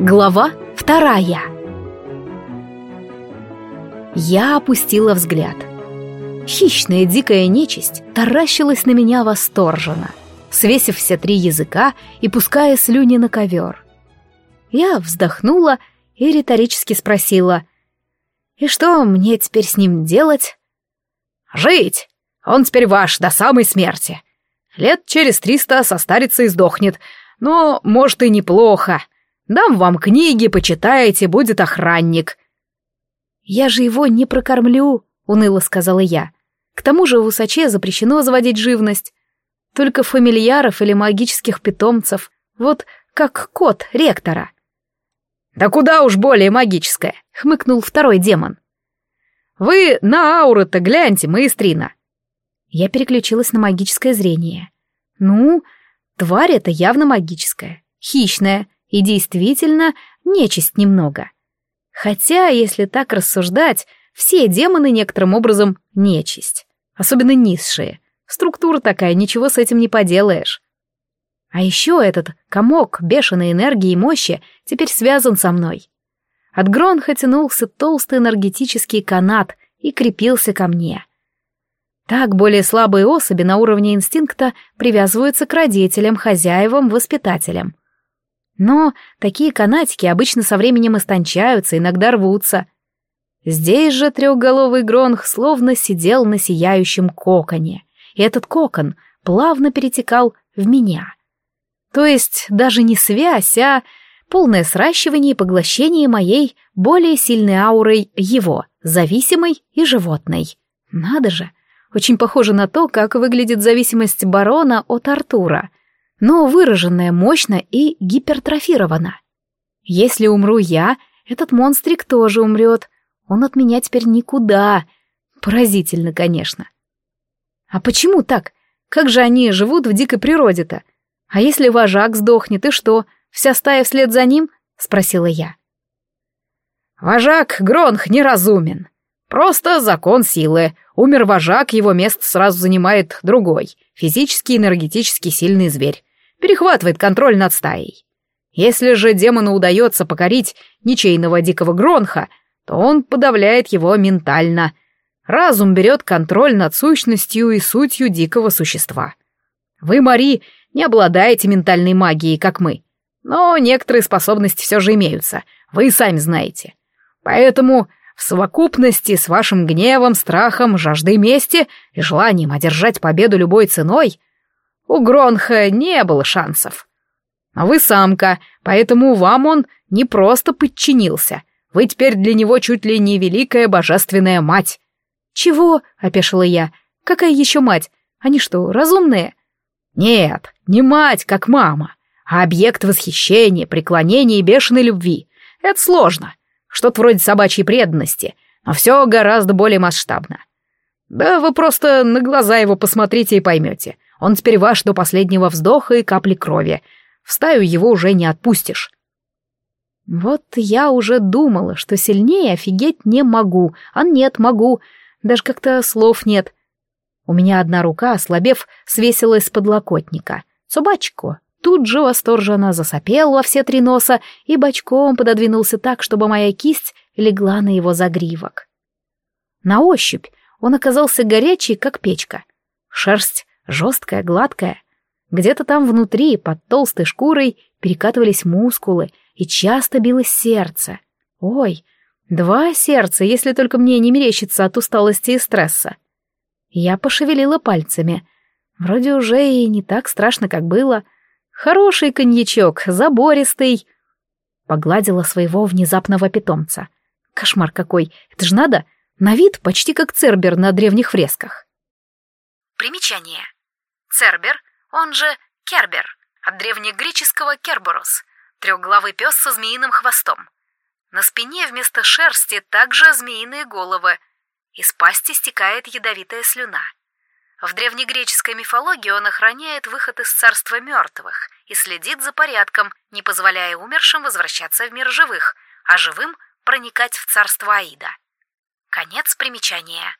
Глава вторая Я опустила взгляд. Хищная дикая нечисть таращилась на меня восторженно, свесив все три языка и пуская слюни на ковер. Я вздохнула и риторически спросила, «И что мне теперь с ним делать?» «Жить! Он теперь ваш до самой смерти. Лет через триста состарится и сдохнет, но, может, и неплохо. Дам вам книги, почитаете, будет охранник». «Я же его не прокормлю», — уныло сказала я. «К тому же в Усаче запрещено заводить живность. Только фамильяров или магических питомцев. Вот как кот ректора». «Да куда уж более магическое», — хмыкнул второй демон. «Вы на ауры-то гляньте, маэстрина». Я переключилась на магическое зрение. «Ну, тварь эта явно магическая, хищная и действительно нечисть немного. Хотя, если так рассуждать, все демоны некоторым образом нечисть, особенно низшие. Структура такая, ничего с этим не поделаешь. А еще этот комок бешеной энергии и мощи теперь связан со мной. От Гронха тянулся толстый энергетический канат и крепился ко мне. Так более слабые особи на уровне инстинкта привязываются к родителям, хозяевам, воспитателям. Но такие канатики обычно со временем истончаются, иногда рвутся. Здесь же трехголовый Гронх словно сидел на сияющем коконе, и этот кокон плавно перетекал в меня — то есть даже не связь, а полное сращивание и поглощение моей более сильной аурой его, зависимой и животной. Надо же, очень похоже на то, как выглядит зависимость барона от Артура, но выраженная мощно и гипертрофирована. Если умру я, этот монстрик тоже умрет. Он от меня теперь никуда. Поразительно, конечно. А почему так? Как же они живут в дикой природе-то? «А если вожак сдохнет, и что, вся стая вслед за ним?» — спросила я. «Вожак Гронх неразумен. Просто закон силы. Умер вожак, его место сразу занимает другой, физически энергетически сильный зверь. Перехватывает контроль над стаей. Если же демону удается покорить ничейного дикого Гронха, то он подавляет его ментально. Разум берет контроль над сущностью и сутью дикого существа. Вы, Мари, не обладаете ментальной магией, как мы. Но некоторые способности все же имеются, вы и сами знаете. Поэтому в совокупности с вашим гневом, страхом, жаждой мести и желанием одержать победу любой ценой, у Гронха не было шансов. А вы самка, поэтому вам он не просто подчинился. Вы теперь для него чуть ли не великая божественная мать. Чего? — опешила я. Какая еще мать? Они что, разумные? Нет, не мать, как мама, а объект восхищения, преклонения и бешеной любви. Это сложно. Что-то вроде собачьей преданности, но все гораздо более масштабно. Да вы просто на глаза его посмотрите и поймете. Он теперь ваш до последнего вздоха и капли крови. В стаю его уже не отпустишь. Вот я уже думала, что сильнее офигеть не могу, а нет, могу. Даже как-то слов нет. У меня одна рука, ослабев, свесилась с подлокотника. Собачко тут же восторженно засопел во все три носа и бочком пододвинулся так, чтобы моя кисть легла на его загривок. На ощупь он оказался горячий, как печка. Шерсть жесткая, гладкая. Где-то там внутри, под толстой шкурой, перекатывались мускулы, и часто билось сердце. Ой, два сердца, если только мне не мерещится от усталости и стресса. Я пошевелила пальцами. Вроде уже и не так страшно, как было. Хороший коньячок, забористый. Погладила своего внезапного питомца. Кошмар какой, это ж надо. На вид почти как цербер на древних фресках. Примечание. Цербер, он же кербер, от древнегреческого керборос, трехглавый пес со змеиным хвостом. На спине вместо шерсти также змеиные головы, из пасти стекает ядовитая слюна. В древнегреческой мифологии он охраняет выход из царства мертвых и следит за порядком, не позволяя умершим возвращаться в мир живых, а живым проникать в царство Аида. Конец примечания.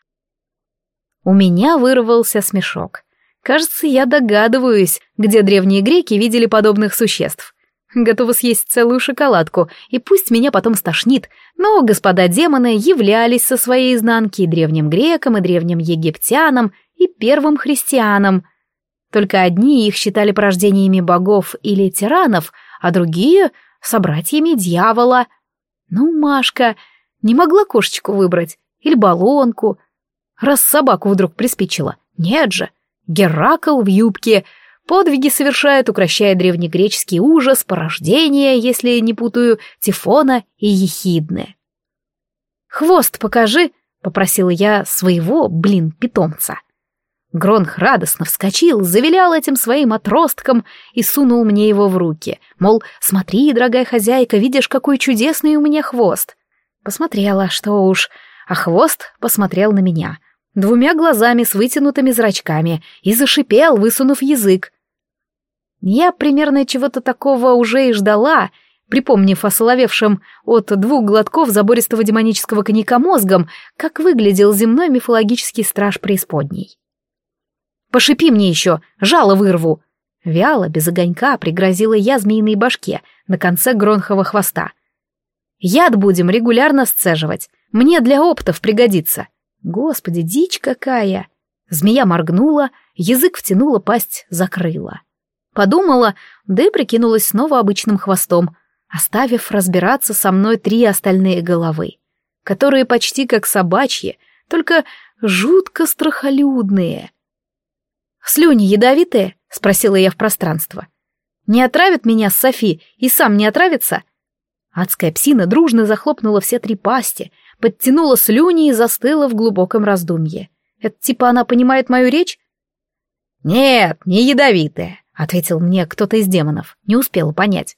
У меня вырвался смешок. Кажется, я догадываюсь, где древние греки видели подобных существ. Готова съесть целую шоколадку, и пусть меня потом стошнит, но господа демоны являлись со своей изнанки и древним грекам, и древним египтянам, и первым христианам. Только одни их считали порождениями богов или тиранов, а другие — собратьями дьявола. Ну, Машка, не могла кошечку выбрать, или баллонку. Раз собаку вдруг приспичила. Нет же, Геракл в юбке — Подвиги совершает, укращая древнегреческий ужас, порождение, если не путаю, Тифона и Ехидны. «Хвост покажи», — попросила я своего, блин, питомца. Гронх радостно вскочил, завилял этим своим отростком и сунул мне его в руки. Мол, смотри, дорогая хозяйка, видишь, какой чудесный у меня хвост. Посмотрела, что уж, а хвост посмотрел на меня, двумя глазами с вытянутыми зрачками, и зашипел, высунув язык. Я примерно чего-то такого уже и ждала, припомнив осоловевшим от двух глотков забористого демонического коньяка мозгом, как выглядел земной мифологический страж преисподней. «Пошипи мне еще, жало вырву!» Вяло, без огонька, пригрозила я змеиной башке на конце гронхового хвоста. «Яд будем регулярно сцеживать, мне для оптов пригодится». Господи, дичь какая! Змея моргнула, язык втянула, пасть закрыла. Подумала, да и прикинулась снова обычным хвостом, оставив разбираться со мной три остальные головы, которые почти как собачьи, только жутко страхолюдные. «Слюни ядовитые?» — спросила я в пространство. «Не отравит меня Софи и сам не отравится?» Адская псина дружно захлопнула все три пасти, подтянула слюни и застыла в глубоком раздумье. Это типа она понимает мою речь? «Нет, не ядовитая ответил мне кто-то из демонов, не успел понять.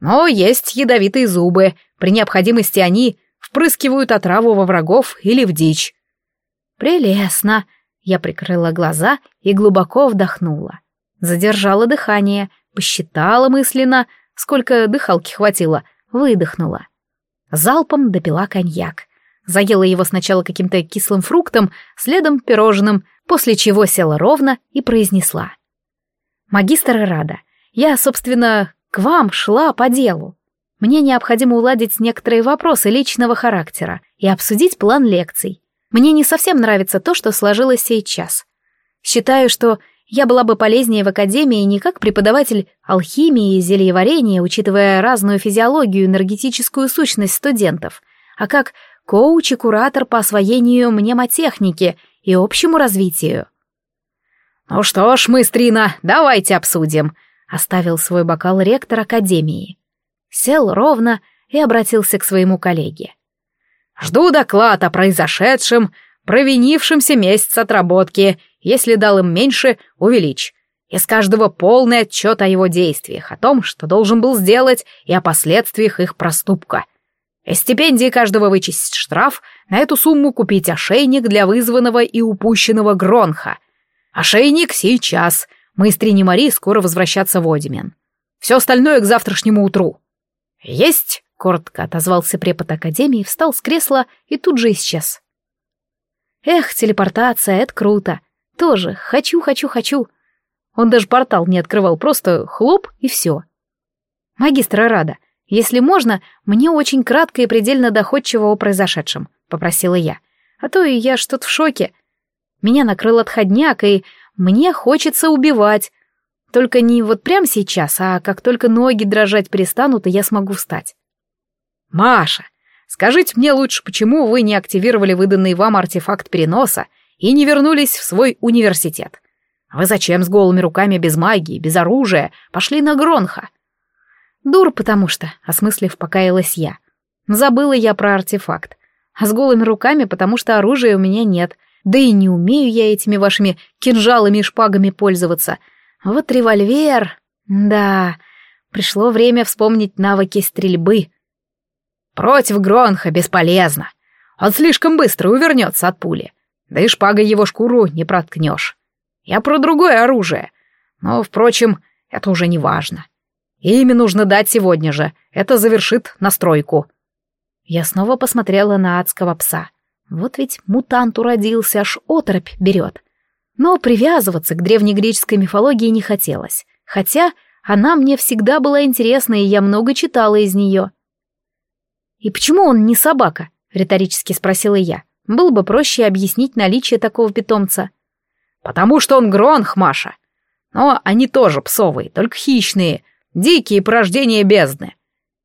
Но есть ядовитые зубы, при необходимости они впрыскивают отраву во врагов или в дичь. Прелестно. Я прикрыла глаза и глубоко вдохнула. Задержала дыхание, посчитала мысленно, сколько дыхалки хватило, выдохнула. Залпом допила коньяк. Заела его сначала каким-то кислым фруктом, следом пирожным, после чего села ровно и произнесла. «Магистр Рада, я, собственно, к вам шла по делу. Мне необходимо уладить некоторые вопросы личного характера и обсудить план лекций. Мне не совсем нравится то, что сложилось сейчас. Считаю, что я была бы полезнее в академии не как преподаватель алхимии и зельеварения, учитывая разную физиологию и энергетическую сущность студентов, а как коуч и куратор по освоению мнемотехники и общему развитию. «Ну что ж, мыстрина, давайте обсудим», — оставил свой бокал ректор Академии. Сел ровно и обратился к своему коллеге. «Жду доклад о произошедшем, провинившемся месяц отработки. Если дал им меньше, увеличь. Из каждого полный отчет о его действиях, о том, что должен был сделать, и о последствиях их проступка. Из стипендии каждого вычесть штраф, на эту сумму купить ошейник для вызванного и упущенного гронха — Ошейник сейчас. Мы с Трини Мари скоро возвращаться в Одимен. Все остальное к завтрашнему утру. Есть, коротко отозвался препод Академии, встал с кресла и тут же исчез. Эх, телепортация, это круто. Тоже хочу, хочу, хочу. Он даже портал не открывал, просто хлоп и все. Магистра Рада, если можно, мне очень кратко и предельно доходчиво о произошедшем, попросила я. А то и я что-то в шоке. Меня накрыл отходняк, и мне хочется убивать. Только не вот прямо сейчас, а как только ноги дрожать перестанут, и я смогу встать. «Маша, скажите мне лучше, почему вы не активировали выданный вам артефакт переноса и не вернулись в свой университет? Вы зачем с голыми руками без магии, без оружия пошли на Гронха?» «Дур, потому что», — осмыслив, покаялась я. «Забыла я про артефакт. А с голыми руками, потому что оружия у меня нет, да и не умею я этими вашими кинжалами и шпагами пользоваться. Вот револьвер... Да, пришло время вспомнить навыки стрельбы. Против Гронха бесполезно. Он слишком быстро увернется от пули. Да и шпагой его шкуру не проткнешь. Я про другое оружие. Но, впрочем, это уже не важно. Имя нужно дать сегодня же. Это завершит настройку. Я снова посмотрела на адского пса. Вот ведь мутант уродился, аж оторопь берет. Но привязываться к древнегреческой мифологии не хотелось, хотя Она мне всегда была интересна, и я много читала из нее. «И почему он не собака?» — риторически спросила я. Было бы проще объяснить наличие такого питомца. «Потому что он гронх, Маша. Но они тоже псовые, только хищные, дикие порождения бездны.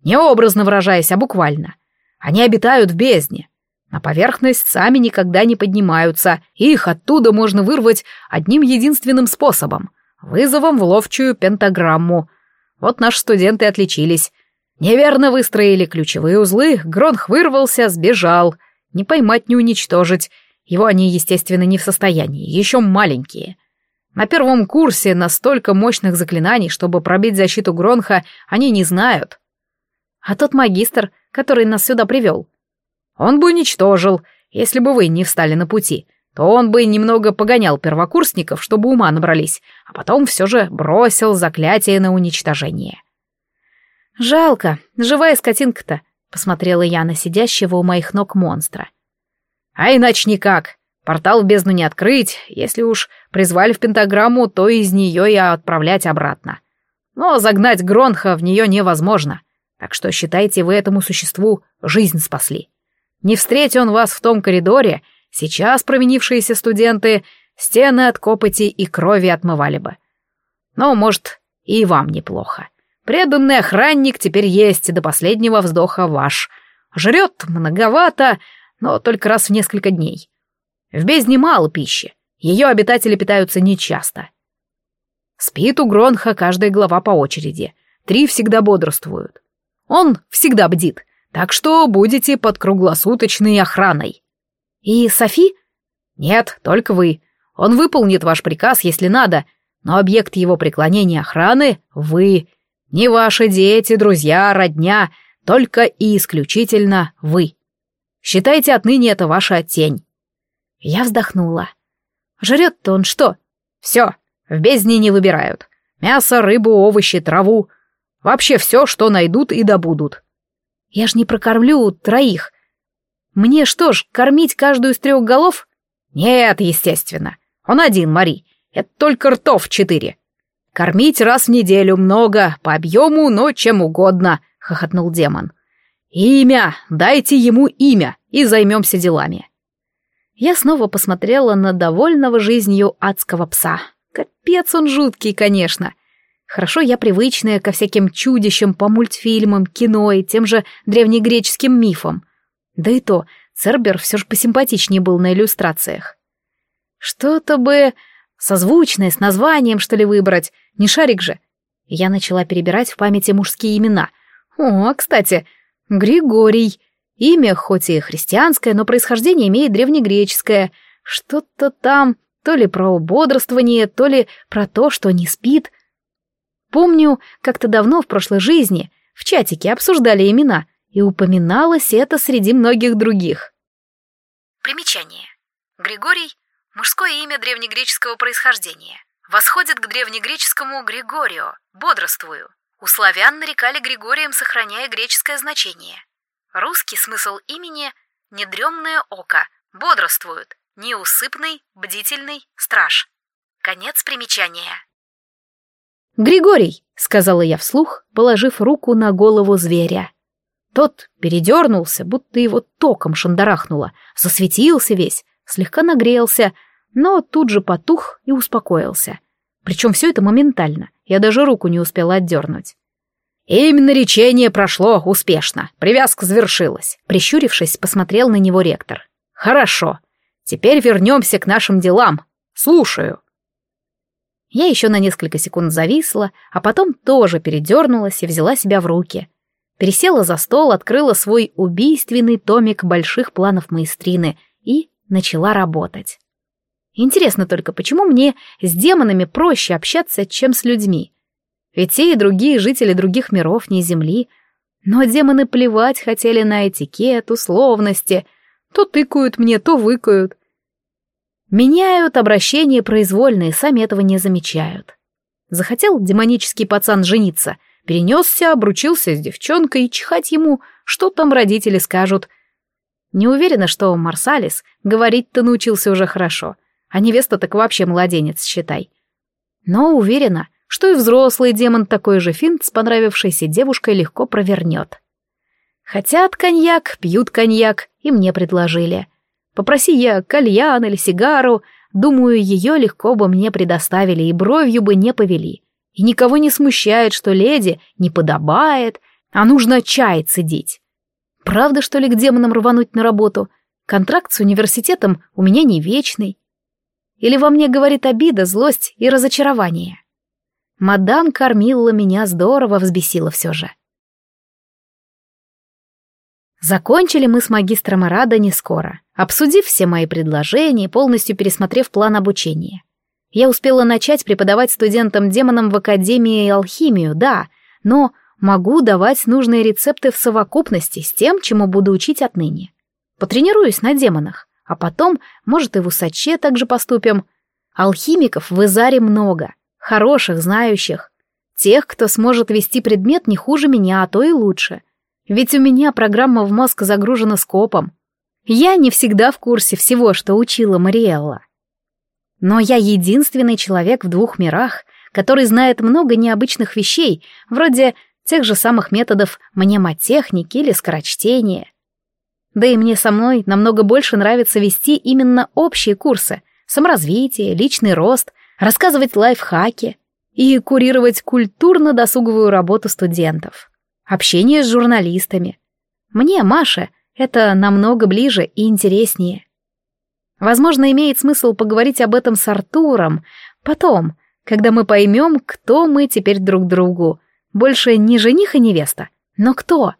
Не образно выражаясь, а буквально. Они обитают в бездне. На поверхность сами никогда не поднимаются, и их оттуда можно вырвать одним единственным способом — вызовом в ловчую пентаграмму. Вот наши студенты отличились. Неверно выстроили ключевые узлы, Гронх вырвался, сбежал. Не поймать, не уничтожить. Его они, естественно, не в состоянии, еще маленькие. На первом курсе настолько мощных заклинаний, чтобы пробить защиту Гронха, они не знают. А тот магистр, который нас сюда привел, он бы уничтожил, если бы вы не встали на пути, то он бы немного погонял первокурсников, чтобы ума набрались, а потом все же бросил заклятие на уничтожение. «Жалко, живая скотинка-то», — посмотрела я на сидящего у моих ног монстра. «А иначе никак. Портал в бездну не открыть. Если уж призвали в пентаграмму, то из нее и отправлять обратно. Но загнать Гронха в нее невозможно. Так что считайте, вы этому существу жизнь спасли. Не встреть он вас в том коридоре, сейчас провинившиеся студенты стены от копоти и крови отмывали бы. Но, может, и вам неплохо. Преданный охранник теперь есть, и до последнего вздоха ваш. Жрет многовато, но только раз в несколько дней. В бездне мало пищи, ее обитатели питаются нечасто. Спит у Гронха каждая глава по очереди, три всегда бодрствуют. Он всегда бдит, так что будете под круглосуточной охраной. И Софи? Нет, только вы. Он выполнит ваш приказ, если надо, но объект его преклонения охраны — вы, не ваши дети, друзья, родня, только и исключительно вы. Считайте отныне это ваша тень. Я вздохнула. Жрет-то он что? Все, в бездне не выбирают. Мясо, рыбу, овощи, траву. Вообще все, что найдут и добудут. Я ж не прокормлю троих. Мне что ж, кормить каждую из трех голов? Нет, естественно. Он один, Мари. Это только ртов четыре. «Кормить раз в неделю много, по объему, но чем угодно», — хохотнул демон. «Имя! Дайте ему имя, и займемся делами». Я снова посмотрела на довольного жизнью адского пса. Капец он жуткий, конечно. Хорошо я привычная ко всяким чудищам по мультфильмам, кино и тем же древнегреческим мифам. Да и то, Цербер все же посимпатичнее был на иллюстрациях. Что-то бы созвучное с названием, что ли, выбрать, не шарик же. Я начала перебирать в памяти мужские имена. О, кстати, Григорий. Имя хоть и христианское, но происхождение имеет древнегреческое. Что-то там, то ли про бодрствование, то ли про то, что не спит. Помню, как-то давно в прошлой жизни в чатике обсуждали имена, и упоминалось это среди многих других. Примечание. Григорий — мужское имя древнегреческого происхождения восходит к древнегреческому Григорио, бодрствую. У славян нарекали Григорием, сохраняя греческое значение. Русский смысл имени – недремное око, бодрствует, неусыпный, бдительный, страж. Конец примечания. «Григорий», — сказала я вслух, положив руку на голову зверя. Тот передернулся, будто его током шандарахнуло, засветился весь, слегка нагрелся, но тут же потух и успокоился. Причем все это моментально, я даже руку не успела отдернуть. «Именно речение прошло успешно, привязка завершилась», — прищурившись, посмотрел на него ректор. «Хорошо, теперь вернемся к нашим делам. Слушаю». Я еще на несколько секунд зависла, а потом тоже передернулась и взяла себя в руки. Пересела за стол, открыла свой убийственный томик больших планов маэстрины и начала работать. Интересно только, почему мне с демонами проще общаться, чем с людьми? Ведь те и другие жители других миров, не Земли. Но демоны плевать хотели на этикет, условности. То тыкают мне, то выкают. Меняют обращение произвольные, сами этого не замечают. Захотел демонический пацан жениться, перенесся, обручился с девчонкой, и чихать ему, что там родители скажут. Не уверена, что Марсалис говорить-то научился уже хорошо — а невеста так вообще младенец, считай. Но уверена, что и взрослый демон такой же финт с понравившейся девушкой легко провернет. Хотят коньяк, пьют коньяк, и мне предложили. Попроси я кальян или сигару, думаю, ее легко бы мне предоставили и бровью бы не повели. И никого не смущает, что леди не подобает, а нужно чай цедить. Правда, что ли, к демонам рвануть на работу? Контракт с университетом у меня не вечный. Или во мне говорит обида, злость и разочарование? Мадам кормила меня здорово, взбесила все же. Закончили мы с магистром Арада не скоро, обсудив все мои предложения и полностью пересмотрев план обучения. Я успела начать преподавать студентам-демонам в Академии алхимию, да, но могу давать нужные рецепты в совокупности с тем, чему буду учить отныне. Потренируюсь на демонах, а потом, может, и в Усаче также поступим. Алхимиков в Изаре много, хороших, знающих. Тех, кто сможет вести предмет не хуже меня, а то и лучше. Ведь у меня программа в мозг загружена скопом. Я не всегда в курсе всего, что учила Мариэлла. Но я единственный человек в двух мирах, который знает много необычных вещей, вроде тех же самых методов мнемотехники или скорочтения. Да и мне со мной намного больше нравится вести именно общие курсы, саморазвитие, личный рост, рассказывать лайфхаки и курировать культурно-досуговую работу студентов общение с журналистами. Мне, Маше, это намного ближе и интереснее. Возможно, имеет смысл поговорить об этом с Артуром потом, когда мы поймем, кто мы теперь друг другу. Больше не жених и невеста, но кто?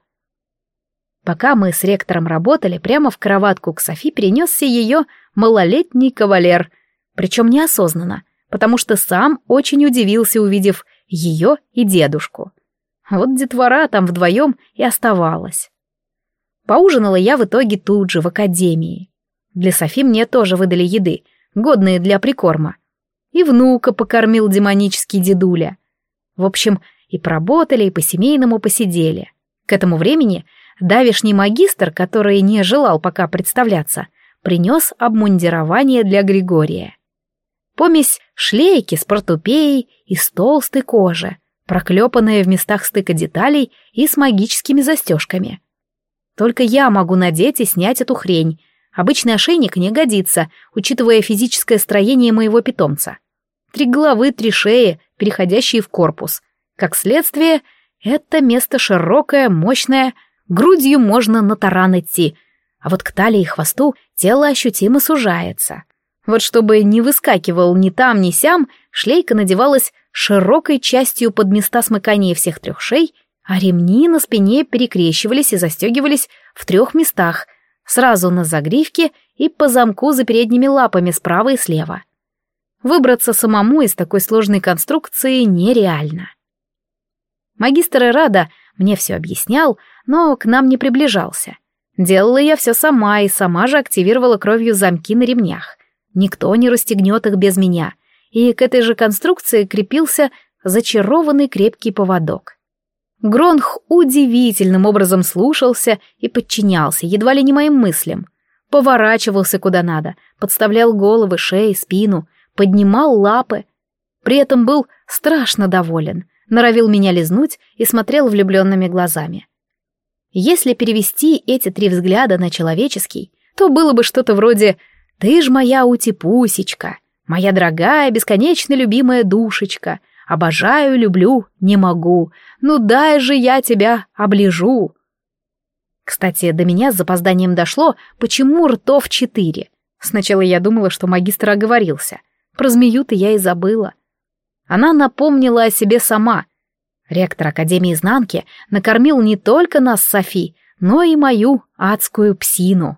Пока мы с ректором работали, прямо в кроватку к Софи перенесся ее малолетний кавалер, причем неосознанно, потому что сам очень удивился, увидев ее и дедушку. Вот детвора там вдвоем и оставалась. Поужинала я в итоге тут же, в академии. Для Софи мне тоже выдали еды, годные для прикорма. И внука покормил демонический дедуля. В общем, и поработали, и по-семейному посидели. К этому времени давишний магистр, который не желал пока представляться, принес обмундирование для Григория. Помесь шлейки с портупеей из толстой кожи, проклепанная в местах стыка деталей и с магическими застежками. Только я могу надеть и снять эту хрень. Обычный ошейник не годится, учитывая физическое строение моего питомца. Три головы, три шеи, переходящие в корпус. Как следствие, это место широкое, мощное, грудью можно на таран идти, а вот к талии и хвосту тело ощутимо сужается. Вот чтобы не выскакивал ни там, ни сям, шлейка надевалась широкой частью под места смыкания всех трех шей, а ремни на спине перекрещивались и застегивались в трех местах, сразу на загривке и по замку за передними лапами справа и слева. Выбраться самому из такой сложной конструкции нереально. Магистр Ирада мне все объяснял, но к нам не приближался. Делала я все сама и сама же активировала кровью замки на ремнях. Никто не расстегнет их без меня — и к этой же конструкции крепился зачарованный крепкий поводок. Гронх удивительным образом слушался и подчинялся, едва ли не моим мыслям. Поворачивался куда надо, подставлял головы, шеи, спину, поднимал лапы. При этом был страшно доволен, норовил меня лизнуть и смотрел влюбленными глазами. Если перевести эти три взгляда на человеческий, то было бы что-то вроде «Ты ж моя утипусечка», Моя дорогая, бесконечно любимая душечка, обожаю, люблю, не могу. Ну дай же я тебя оближу. Кстати, до меня с запозданием дошло, почему ртов четыре. Сначала я думала, что магистр оговорился. Про змею-то я и забыла. Она напомнила о себе сама. Ректор Академии Изнанки накормил не только нас Софи, но и мою адскую псину.